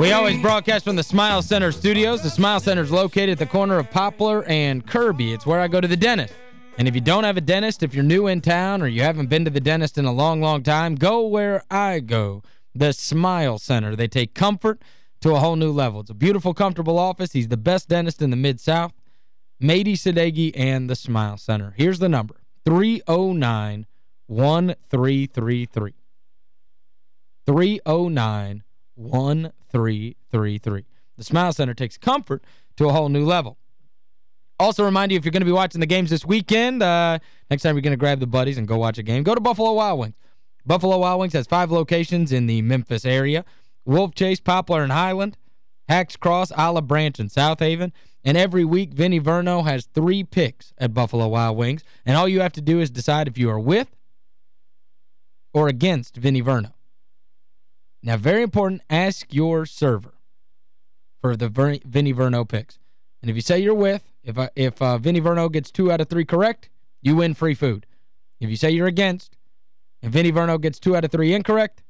We always broadcast from the Smile Center studios. The Smile Center is located at the corner of Poplar and Kirby. It's where I go to the dentist. And if you don't have a dentist, if you're new in town or you haven't been to the dentist in a long, long time, go where I go, the Smile Center. They take comfort to a whole new level. It's a beautiful, comfortable office. He's the best dentist in the Mid-South. Mady Sadeghi and the Smile Center. Here's the number, 309-1333. 309-1333. The Smile Center takes comfort to a whole new level. Also remind you, if you're going to be watching the games this weekend, uh, next time you're going to grab the buddies and go watch a game, go to Buffalo Wild Wings. Buffalo Wild Wings has five locations in the Memphis area. Wolf Chase, Poplar, and Highland. Hacks Cross, Olive Branch, and South Haven. And every week, Vinny Verno has three picks at Buffalo Wild Wings. And all you have to do is decide if you are with or against Vinny Verno. Now, very important, ask your server for the Vinny Verno picks. And if you say you're with, if uh, if uh, Vinny Verno gets two out of three correct, you win free food. If you say you're against, and Vinny Verno gets two out of three incorrect,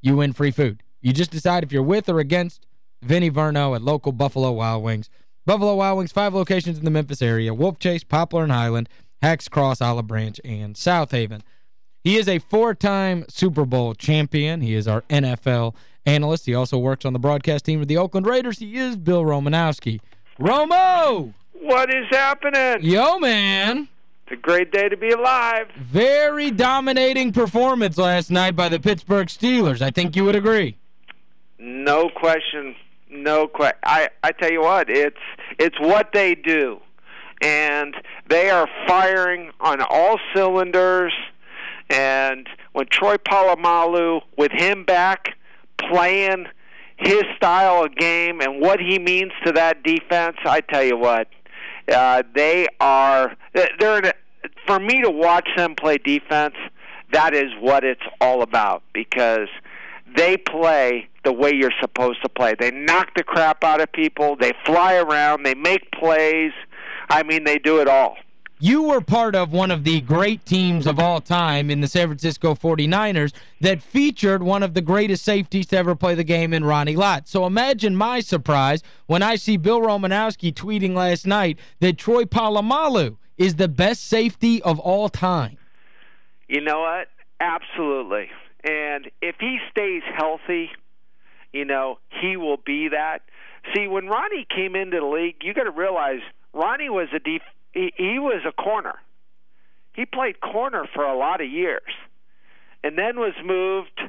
you win free food. You just decide if you're with or against Vinny Verno at local Buffalo Wild Wings. Buffalo Wild Wings, five locations in the Memphis area, Wolf Chase, Poplar and Highland, Hacks Cross, Olive Branch, and South Haven. He is a four-time Super Bowl champion. He is our NFL analyst. He also works on the broadcast team of the Oakland Raiders. He is Bill Romanowski. Romo! What is happening? Yo, man. It's a great day to be alive. Very dominating performance last night by the Pittsburgh Steelers. I think you would agree. No question. No question. I, I tell you what, it's it's what they do. And they are firing on all cylinders. And when Troy Polamalu, with him back, playing his style of game and what he means to that defense, I tell you what, uh, they are they're for me to watch them play defense. That is what it's all about because they play the way you're supposed to play. They knock the crap out of people. They fly around. They make plays. I mean, they do it all. You were part of one of the great teams of all time in the San Francisco 49ers that featured one of the greatest safeties to ever play the game in Ronnie Lott. So imagine my surprise when I see Bill Romanowski tweeting last night that Troy Polamalu is the best safety of all time. You know what? Absolutely. And if he stays healthy, you know, he will be that. See, when Ronnie came into the league, you got to realize Ronnie was a def- he, he was a corner. He played corner for a lot of years, and then was moved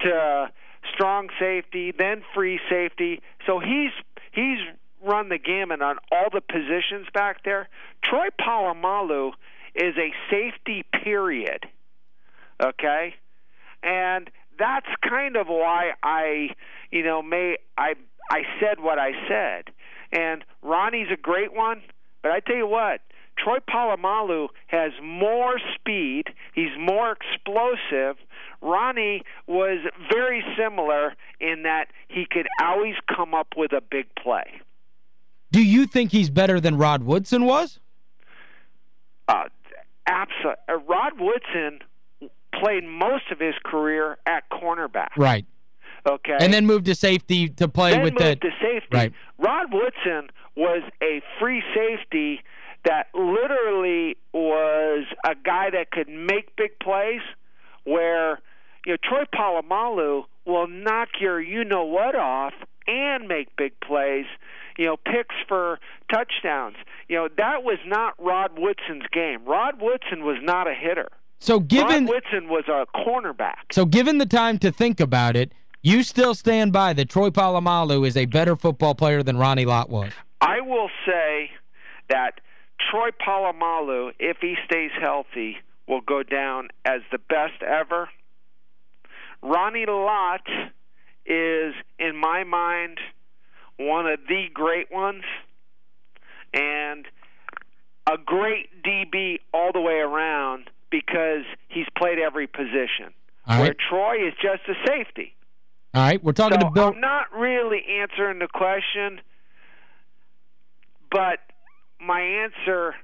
to strong safety, then free safety. So he's he's run the gamut on all the positions back there. Troy Polamalu is a safety period. Okay? And that's kind of why I, you know, may I I said what I said. And Ronnie's a great one, but I tell you what, Troy Polamalu has more speed. He's more explosive. Ronnie was very similar in that he could always come up with a big play. Do you think he's better than Rod Woodson was? Uh, absolutely. Uh, Rod Woodson played most of his career at cornerback. Right. Okay. And then moved to safety to play then with moved the to safety. Right. Rod Woodson was a free safety that literally was a guy that could make big plays where you know Troy Polamalu will knock your you know what off and make big plays, you know, picks for touchdowns. You know, that was not Rod Woodson's game. Rod Woodson was not a hitter. So given Rod Woodson was a cornerback. So given the time to think about it, you still stand by that Troy Polamalu is a better football player than Ronnie Lott was. I will say that Troy Polamalu, if he stays healthy, will go down as the best ever. Ronnie Lott is, in my mind, one of the great ones. And a great DB all the way around because he's played every position. All where right. Troy is just a safety. All right, we're talking so to Bill. I'm not really answering the question, but my answer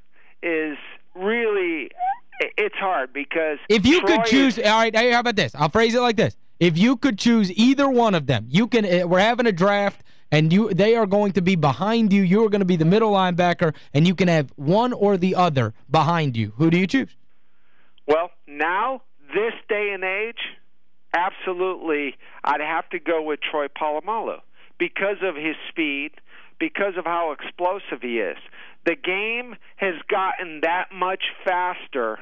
is really it's hard because If you could choose, all right, how about this? I'll phrase it like this. If you could choose either one of them, you can eh, we're having a draft and you they are going to be behind you. You're going to be the middle linebacker and you can have one or the other behind you. Who do you choose? Well, now, this day and age, absolutely, I'd have to go with Troy Polamalu because of his speed, because of how explosive he is. The game has gotten that much faster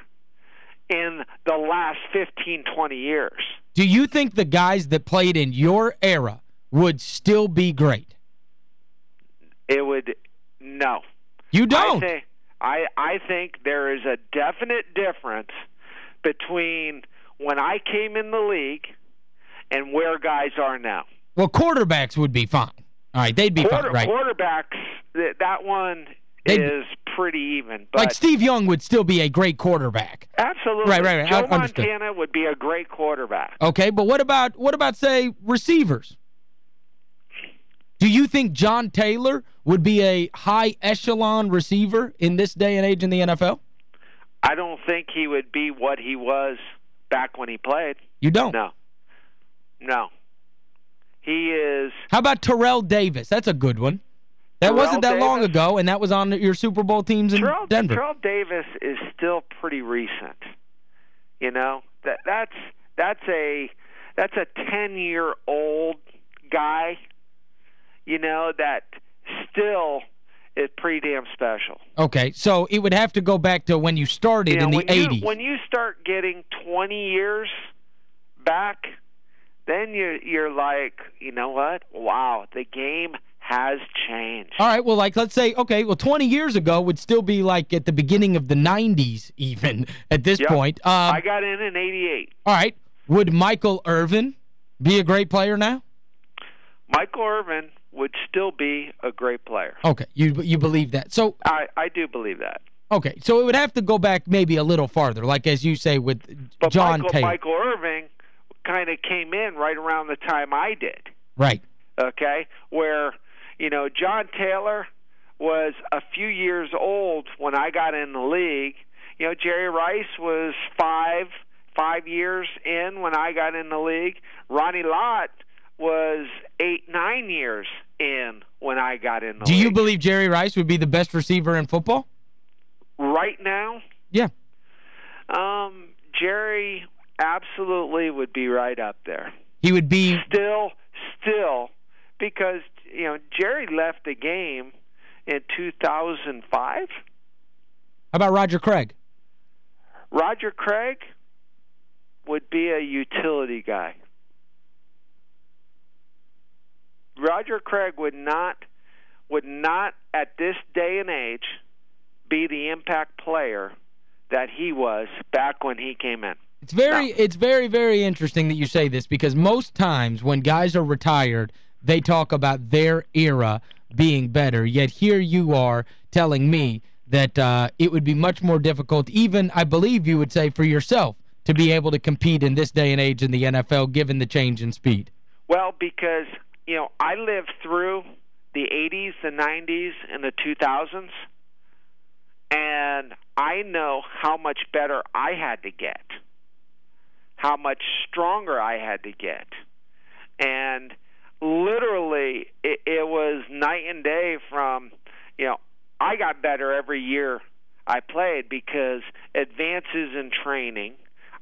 in the last 15, 20 years. Do you think the guys that played in your era would still be great? It would, no. You don't? I think, I, I think there is a definite difference between when I came in the league and where guys are now. Well, quarterbacks would be fine. All right, they'd be Quarter, fine, right? Quarterbacks, that, that one They'd- is pretty even. But like Steve Young would still be a great quarterback. absolutely, Right, right, right. Joe I- understood. Montana would be a great quarterback. Okay, but what about what about say receivers? Do you think John Taylor would be a high echelon receiver in this day and age in the NFL? I don't think he would be what he was back when he played. You don't. No, no. He is. How about Terrell Davis? That's a good one. That wasn't that long ago, and that was on your Super Bowl teams in Terrell, Denver. Terrell Davis is still pretty recent. You know that that's that's a that's a ten year old guy. You know that still is pretty damn special. Okay, so it would have to go back to when you started You know, in the when 80s. You, when you start getting 20 years back, then you're, you're like, you know what? Wow, the game has changed. All right, well, like, let's say, okay, well, 20 years ago would still be, like, at the beginning of the 90s, even, at this Yep. point. Um, I got in in 88. all right, would Michael Irvin be a great player now? Michael Irvin would still be a great player. Okay, you you believe that. So, I, I do believe that. okay, so it would have to go back maybe a little farther, like as you say with But John Michael, Taylor. Michael Irving kind of came in right around the time I did. Right. okay, where you know John Taylor was a few years old when I got in the league. You know Jerry Rice was five five years in when I got in the league. Ronnie Lott was eight nine years in when I got in the league. Do league. you believe Jerry Rice would be the best receiver in football? right now? Yeah. Um, Jerry absolutely would be right up there. He would be still, still, because you know Jerry left the game in 2005. How about Roger Craig? Roger Craig would be a utility guy. Roger Craig would not would not at this day and age be the impact player that he was back when he came in. It's very No. it's very very interesting that you say this because most times when guys are retired, they talk about their era being better. Yet here you are telling me that uh, it would be much more difficult even I believe you would say for yourself to be able to compete in this day and age in the NFL given the change in speed. Well, because you know, I lived through the 80s, the 90s, and the 2000s, and I know how much better I had to get, how much stronger I had to get, and literally, it, it was night and day. From you know, I got better every year I played because advances in training.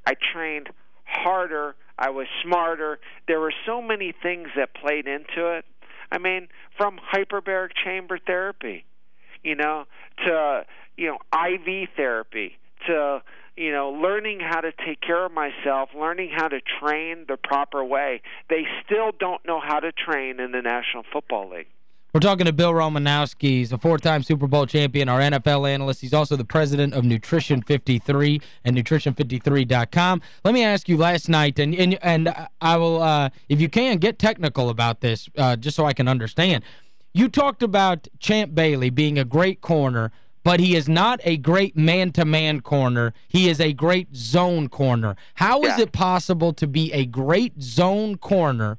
I trained harder. I was smarter. There were so many things that played into it. I mean, from hyperbaric chamber therapy, you know, to you know IV therapy, to you know learning how to take care of myself, learning how to train the proper way. They still don't know how to train in the National Football League. We're talking to Bill Romanowski. He's a four-time Super Bowl champion, our NFL analyst. He's also the president of Nutrition 53 and nutrition53.com. Let me ask you last night, and and, and I will, uh, if you can, get technical about this uh, just so I can understand. You talked about Champ Bailey being a great corner, but he is not a great man-to-man corner. He is a great zone corner. How is Yeah. it possible to be a great zone corner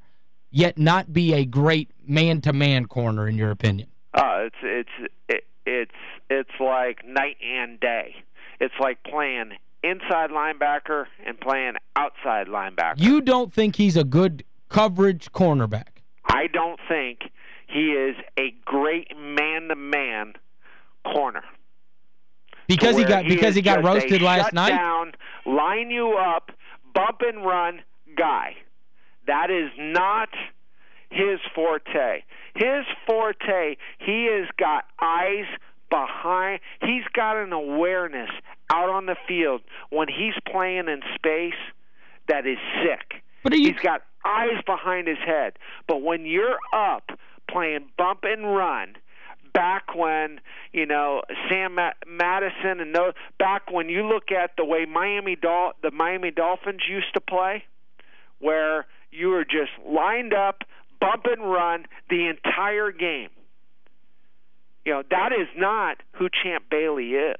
yet not be a great man-to-man corner in your opinion? Uh, it's it's it, it's it's like night and day. It's like playing inside linebacker and playing outside linebacker. You don't think he's a good coverage cornerback? I don't think he is a great man-to-man corner. Because he got he because he got roasted last night. down, line you up, bump and run guy. That is not his forte. His forte, he has got eyes behind. He's got an awareness out on the field when he's playing in space that is sick. But you He's got eyes behind his head. But when you're up playing bump and run, back when you know Sam Ma- Madison and those, back when you look at the way Miami Dol- the Miami Dolphins used to play, where you were just lined up, bump and run the entire game. You know that is not who Champ Bailey is.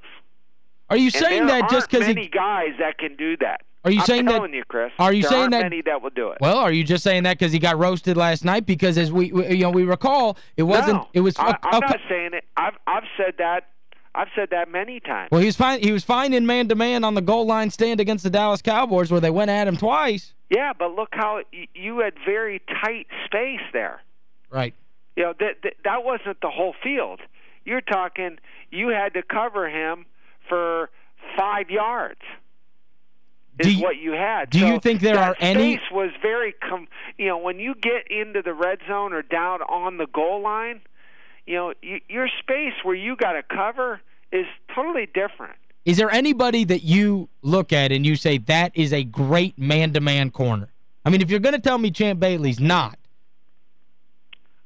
Are you And saying that just because many he guys that can do that? Are you I'm saying that- you, Chris? are you saying that- many that will do it? Well, are you just saying that because he got roasted last night? Because as we, we you know we recall, it wasn't no, it was I, I'm not saying it. I've I've said that. I've said that many times. Well, he was fine he was fine in man to man on the goal line stand against the Dallas Cowboys where they went at him twice. Yeah, but look how you had very tight space there. Right. You know that that, that wasn't the whole field. You're talking you had to cover him for five yards. Is you- what you had. do So you think there are any- space was very com- you know when you get into the red zone or down on the goal line, you know your space where you got to cover is totally different. Is there anybody that you look at and you say that is a great man-to-man corner? I mean, if you're going to tell me Champ Bailey's not,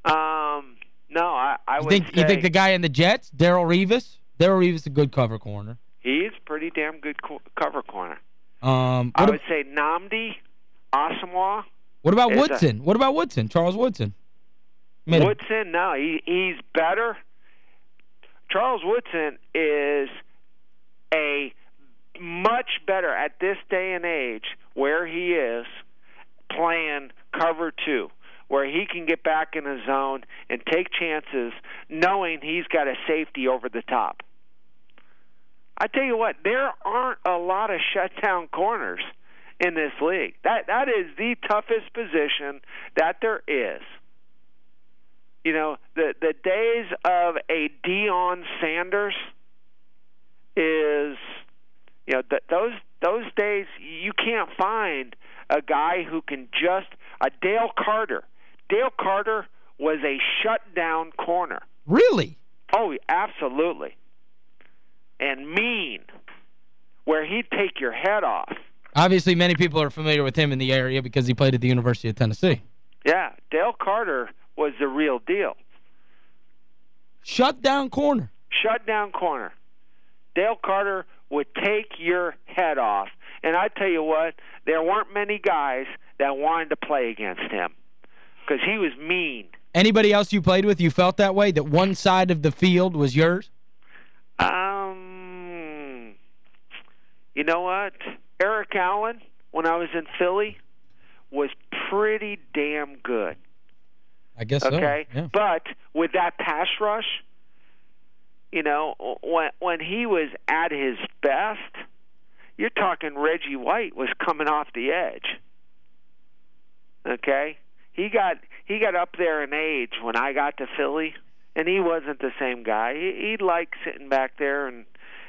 Um, no, I, I you would think say you think the guy in the Jets, Darrelle Revis? Darrelle Revis is a good cover corner. he's pretty damn good co- cover corner. Um, I would say Nnamdi, Asomugha, what about a- Woodson? What about Woodson? Charles Woodson? Mean, Woodson. No, he he's better. Charles Woodson is a much better at this day and age where he is playing cover two, where he can get back in the zone and take chances, knowing he's got a safety over the top. I tell you what, there aren't a lot of shutdown corners in this league. That that is the toughest position that there is. You know, the the days of a Deion Sanders is you know, th- those those days you can't find a guy who can just a Dale Carter. Dale Carter was a shutdown corner. really? Oh, absolutely. And mean, where he'd take your head off. Obviously, many people are familiar with him in the area because he played at the University of Tennessee. Yeah, Dale Carter was the real deal. Shut down corner. Shut down corner. Dale Carter would take your head off. And I tell you what, there weren't many guys that wanted to play against him because he was mean. Anybody else you played with, you felt that way, that one side of the field was yours? Um, you know what? Eric Allen, when I was in Philly, was pretty damn good. I guess Okay, so. Yeah. but with that pass rush, you know, when when he was at his best, you're talking Reggie White was coming off the edge. Okay, he got he got up there in age when I got to Philly, and he wasn't the same guy. He, he liked sitting back there and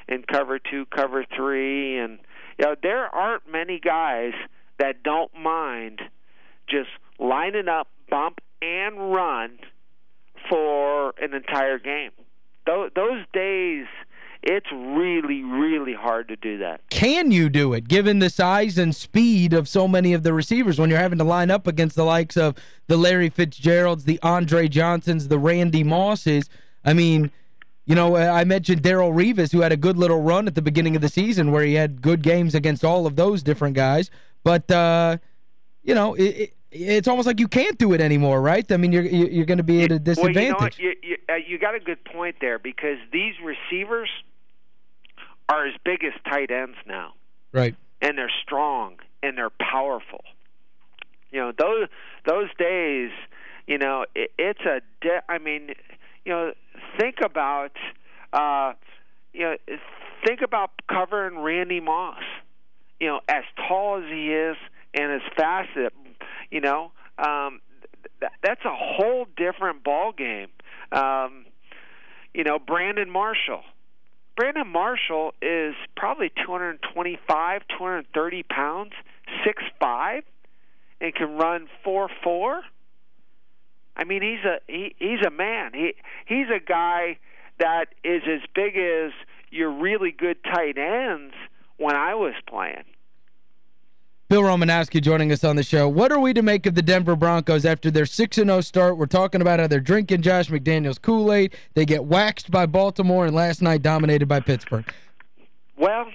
and cover two, cover three, and you know there aren't many guys that don't mind just lining up, bump and run for an entire game. Those, those days, it's really, really hard to do that. Can you do it, given the size and speed of so many of the receivers when you're having to line up against the likes of the Larry Fitzgeralds, the Andre Johnsons, the Randy Mosses? I mean, you know, I mentioned Darrelle Revis, who had a good little run at the beginning of the season where he had good games against all of those different guys. But, uh, you know, it, it, it's almost like you can't do it anymore, right? I mean, you're you're going to be at a disadvantage. Well, you know? You, you, uh, you got a good point there because these receivers are as big as tight ends now. Right. and they're strong and they're powerful. You know those those days. You know it, it's a I mean, you know, think about. Uh, you know, think about covering Randy Moss. you know, as tall as he is and as fast as, you know, um, th- that's a whole different ball game. Um, you know, Brandon Marshall. Brandon Marshall is probably 225, 230 pounds, six five, and can run four four. I mean, he's a he, he's a man. He he's a guy that is as big as your really good tight ends when I was playing. Bill Romanowski joining us on the show. What are we to make of the Denver Broncos after their 6-0 start? We're talking about how they're drinking Josh McDaniels Kool-Aid. They get waxed by Baltimore and last night dominated by Pittsburgh. Well,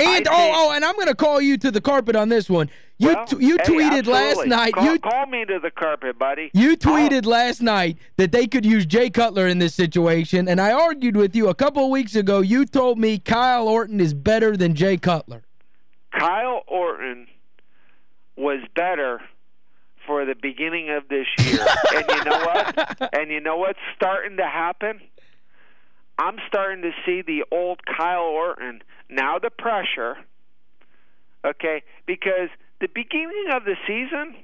and oh oh and I'm going to call you to the carpet on this one. You well, you hey, tweeted absolutely. last night call, you call me to the carpet, buddy. You tweeted oh. last night that they could use Jay Cutler in this situation and I argued with you a couple of weeks ago. You told me Kyle Orton is better than Jay Cutler. Kyle Orton was better for the beginning of this year. and you know what? And you know what's starting to happen? I'm starting to see the old Kyle Orton. Now the pressure, okay? Because the beginning of the season,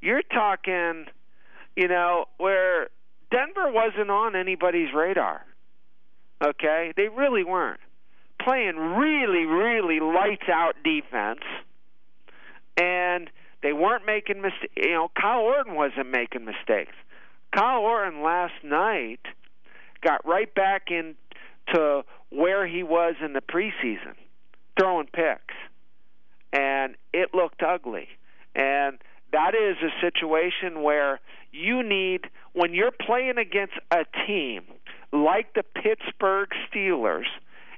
you're talking, you know, where Denver wasn't on anybody's radar. Okay? They really weren't. Playing really, really lights out defense. And they weren't making mistakes. You know, Kyle Orton wasn't making mistakes. Kyle Orton last night got right back into where he was in the preseason, throwing picks. And it looked ugly. And that is a situation where you need, when you're playing against a team like the Pittsburgh Steelers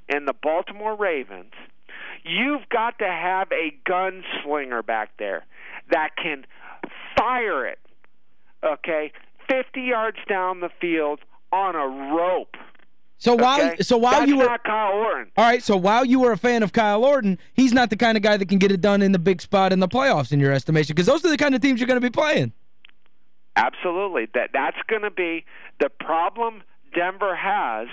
and the Baltimore Ravens, you've got to have a gunslinger back there that can fire it, okay, 50 yards down the field on a rope. So while okay? so while That's you were not Kyle Orton. All right, so while you were a fan of Kyle Orton, he's not the kind of guy that can get it done in the big spot in the playoffs in your estimation because those are the kind of teams you're going to be playing. Absolutely. That that's going to be the problem Denver has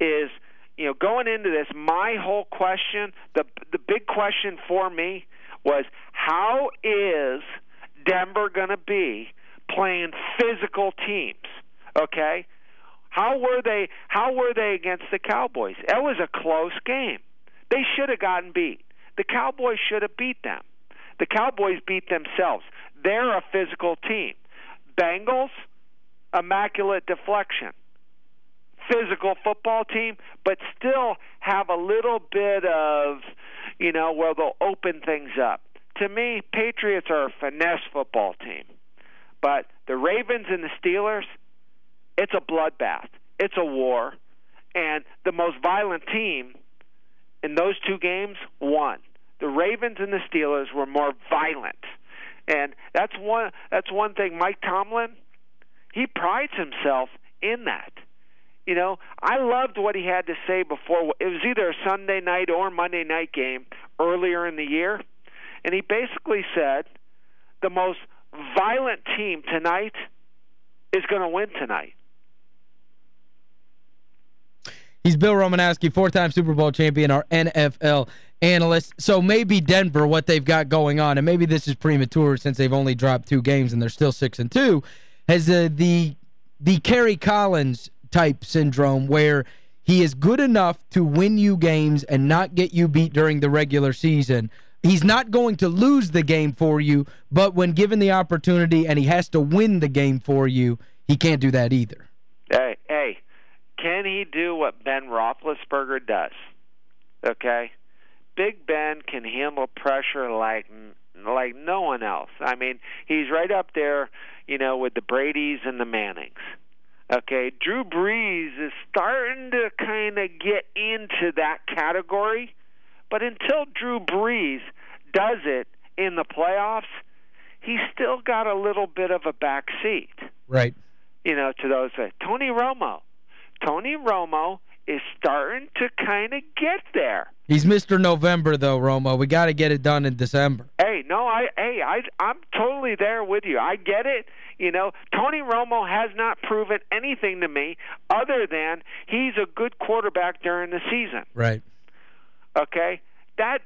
is you know going into this my whole question the the big question for me was how is Denver going to be playing physical teams? Okay? How were they how were they against the Cowboys? That was a close game. They should have gotten beat. The Cowboys should have beat them. The Cowboys beat themselves. They're a physical team. Bengals, immaculate deflection. Physical football team, but still have a little bit of, you know, where they'll open things up. To me, Patriots are a finesse football team. But the Ravens and the Steelers, it's a bloodbath. It's a war. And the most violent team in those two games won. The Ravens and the Steelers were more violent. And that's one that's one thing Mike Tomlin he prides himself in that. You know, I loved what he had to say before it was either a Sunday night or Monday night game earlier in the year. And he basically said the most violent team tonight is going to win tonight. He's Bill Romanowski, four-time Super Bowl champion, our NFL analyst. So maybe Denver, what they've got going on, and maybe this is premature since they've only dropped two games and they're still 6 and two, has uh, the the Kerry Collins type syndrome where he is good enough to win you games and not get you beat during the regular season. He's not going to lose the game for you, but when given the opportunity and he has to win the game for you, he can't do that either. Hey, hey, can he do what Ben Roethlisberger does? Okay, Big Ben can handle pressure like like no one else. I mean, he's right up there, you know, with the Brady's and the Mannings. Okay, Drew Brees is starting to kind of get into that category, but until Drew Brees does it in the playoffs, he's still got a little bit of a back seat. Right. You know, to those uh, Tony Romo. Tony Romo is starting to kind of get there. He's Mr. November though, Romo. We got to get it done in December. Hey, no, I hey, I I'm totally there with you. I get it. You know, Tony Romo has not proven anything to me other than he's a good quarterback during the season. Right. Okay? That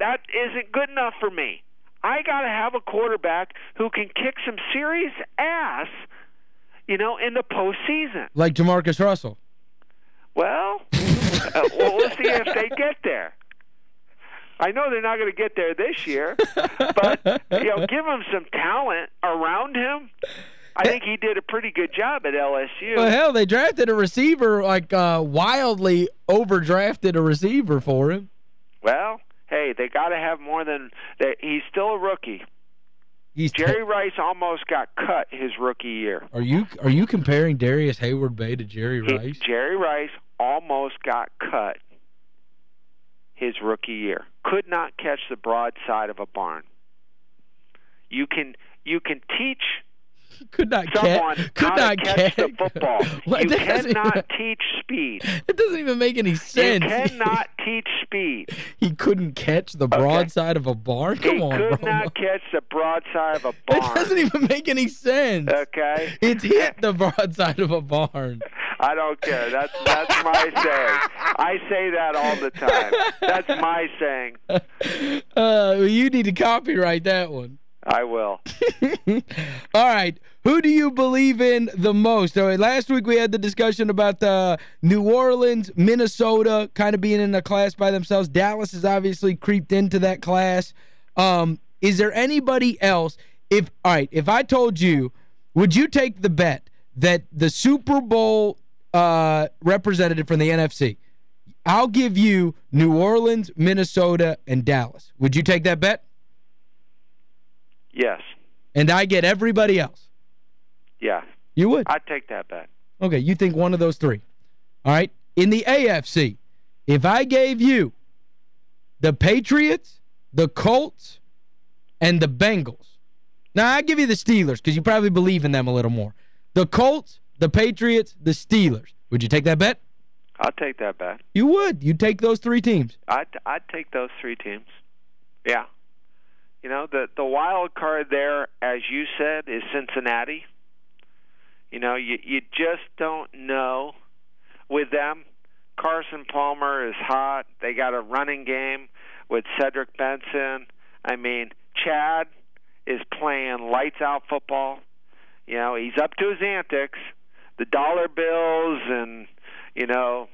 that isn't good enough for me. I got to have a quarterback who can kick some serious ass, you know, in the postseason. Like Jamarcus Russell. Well, uh, well, we'll see if they get there. I know they're not going to get there this year, but you know, give him some talent around him. I think he did a pretty good job at LSU. Well, hell, they drafted a receiver, like uh, wildly overdrafted a receiver for him. Well, hey, they got to have more than that. He's still a rookie. He's Jerry Rice almost got cut his rookie year. Are you are you comparing Darrius Heyward-Bey to Jerry Rice? He, Jerry Rice almost got cut his rookie year. Could not catch the broadside of a barn. You can you can teach could not someone catch, could not catch catch. the football. You cannot teach speed. It doesn't even make any sense. You cannot teach speed. he couldn't catch the broadside of a barn? Come he on, could bro. not catch the broadside of a barn. It doesn't even make any sense. Okay? It's hit the broadside of a barn. I don't care. That's that's my saying. I say that all the time. That's my saying. Uh, you need to copyright that one. I will. All right. Who do you believe in the most? All right, last week we had the discussion about uh, New Orleans, Minnesota kind of being in a class by themselves. Dallas has obviously creeped into that class. Um, is there anybody else? If All right, if I told you, would you take the bet that the Super Bowl uh, representative from the NFC, I'll give you New Orleans, Minnesota, and Dallas. Would you take that bet? Yes. And I get everybody else. Yeah. You would? I'd take that bet. Okay, you think one of those three. All right? In the AFC, if I gave you the Patriots, the Colts, and the Bengals. Now, I give you the Steelers because you probably believe in them a little more. The Colts, the Patriots, the Steelers. Would you take that bet? I'll take that bet. You would. You'd take those three teams. I'd I'd take those three teams. Yeah. You know, the the wild card there, as you said, is Cincinnati. You know, you you just don't know with them. Carson Palmer is hot. They got a running game with Cedric Benson. I mean, Chad is playing lights out football. You know, he's up to his antics. The dollar bills and you know,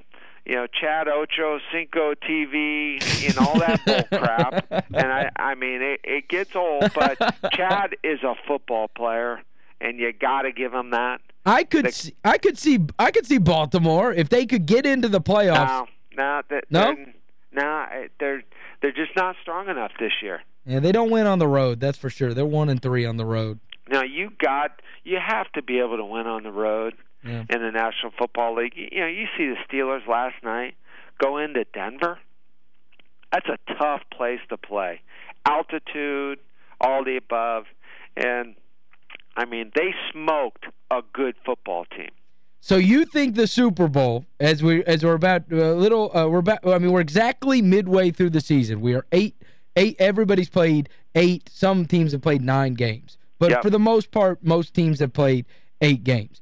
you know, Chad Ocho, Cinco TV, and all that bull crap. And I, I mean, it, it gets old, but Chad is a football player, and you got to give him that. I could The- see, I could see I could see Baltimore if they could get into the playoffs. No, no, that, No? they're- no, eh, they're they're just not strong enough this year. Yeah, they don't win on the road, that's for sure. They're 1 and 3 on the road. Now you got you have to be able to win on the road Yeah. in the National Football League. You, know, you see the Steelers last night go into Denver. That's a tough place to play. Altitude, all the above, and I mean they smoked a good football team. So you think the Super Bowl as we as we're about a little uh, we're about I mean we're exactly midway through the season. We are eight eight everybody's played 8. Some teams have played 9 games. But Yep. for the most part most teams have played 8 games.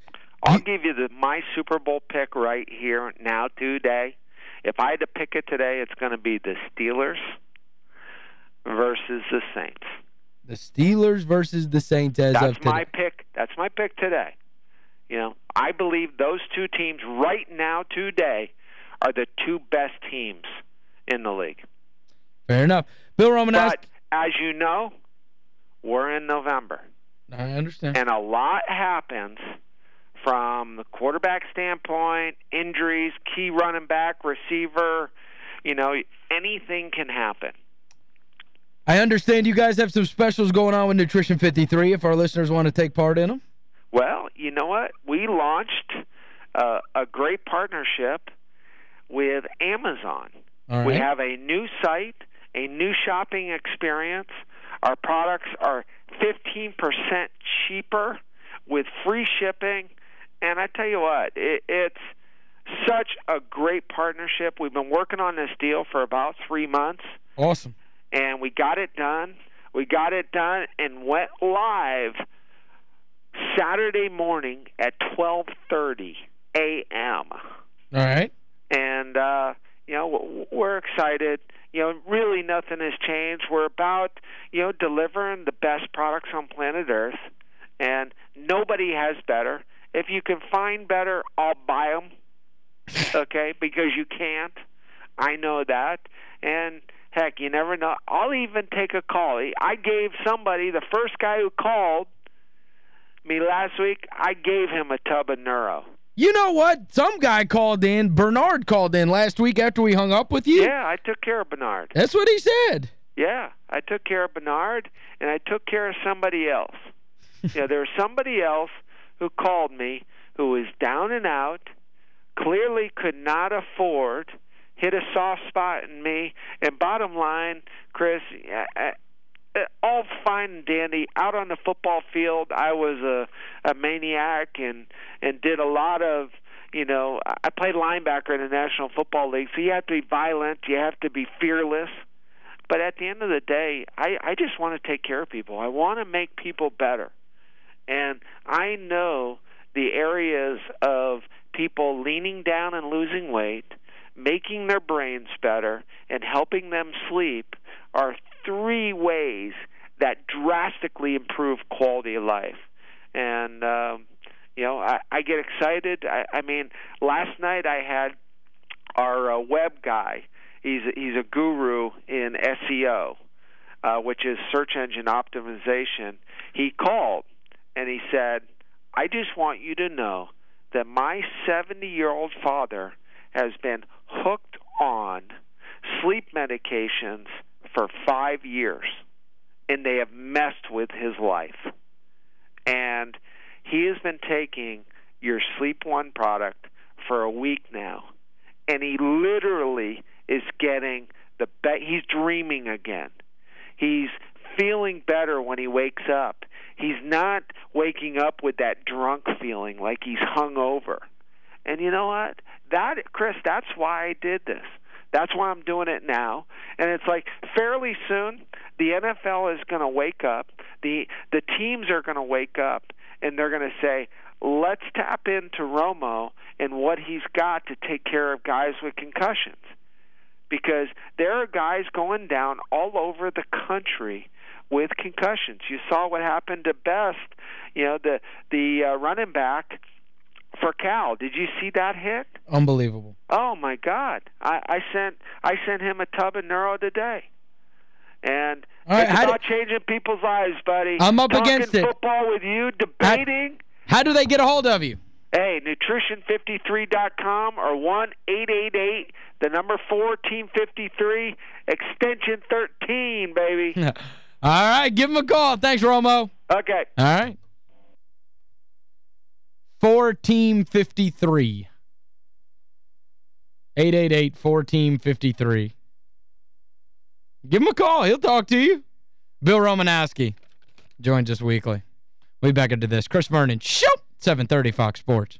I'll give you the my Super Bowl pick right here now today. If I had to pick it today, it's going to be the Steelers versus the Saints. The Steelers versus the Saints as That's of today. my pick. That's my pick today. You know, I believe those two teams right now today are the two best teams in the league. Fair enough. Bill Roman But as you know, we're in November, I understand. and a lot happens from the quarterback standpoint, injuries, key running back, receiver, you know, anything can happen. I understand you guys have some specials going on with Nutrition 53 if our listeners want to take part in them. Well, you know what? We launched uh, a great partnership with Amazon. Right. We have a new site, a new shopping experience. Our products are 15% cheaper with free shipping. And I tell you what, it, it's such a great partnership. We've been working on this deal for about three months, Awesome. and we got it done. We got it done and went live Saturday morning at 12:30 a.m All right. and uh, you know we're excited. you know, really nothing has changed. We're about, you know, delivering the best products on planet Earth, and nobody has better. If you can find better, I'll buy them. okay, because you can't. I know that, and heck, you never know. I'll even take a call. I gave somebody the first guy who called me last week. I gave him a tub of neuro. You know what? Some guy called in. Bernard called in last week after we hung up with you. Yeah, I took care of Bernard. That's what he said. Yeah, I took care of Bernard, and I took care of somebody else. yeah, there was somebody else who called me who was down and out, clearly could not afford, hit a soft spot in me, and bottom line, Chris, uh, all fine and dandy. Out on the football field, I was a, a maniac and and did a lot of you know I played linebacker in the National Football League, so you have to be violent, you have to be fearless. But at the end of the day, I I just want to take care of people. I want to make people better, and I know the areas of people leaning down and losing weight, making their brains better, and helping them sleep are three ways that drastically improve quality of life. And um, you know, I, I get excited. I, I mean, last night I had our uh, web guy. He's a, he's a guru in SEO, uh, which is search engine optimization. He called and he said, "I just want you to know that my 70-year-old father has been hooked on sleep medications for five years, and they have messed with his life. And he has been taking your Sleep One product for a week now, and he literally is getting the be- he's dreaming again. He's feeling better when he wakes up. He's not waking up with that drunk feeling like he's hung over. And you know what? That Chris, that's why I did this. That's why I'm doing it now. And it's like fairly soon the NFL is going to wake up. The the teams are going to wake up and they're going to say, "Let's tap into Romo and what he's got to take care of guys with concussions." Because there are guys going down all over the country with concussions. You saw what happened to Best, you know, the the uh, running back for Cal. Did you see that hit? Unbelievable. Oh my God! I, I sent I sent him a tub of neuro today, and it's about do, changing people's lives, buddy. I'm up Talking against it. Football with you, debating. How, how do they get a hold of you? Hey, nutrition53.com or one eight eight eight the number four team 53 extension 13, baby. All right, give him a call. Thanks, Romo. Okay. All right. Four Team 53. 888 4 Team 53. Give him a call. He'll talk to you. Bill Romanowski joins us weekly. We'll be back into this. Chris Vernon, show 730 Fox Sports.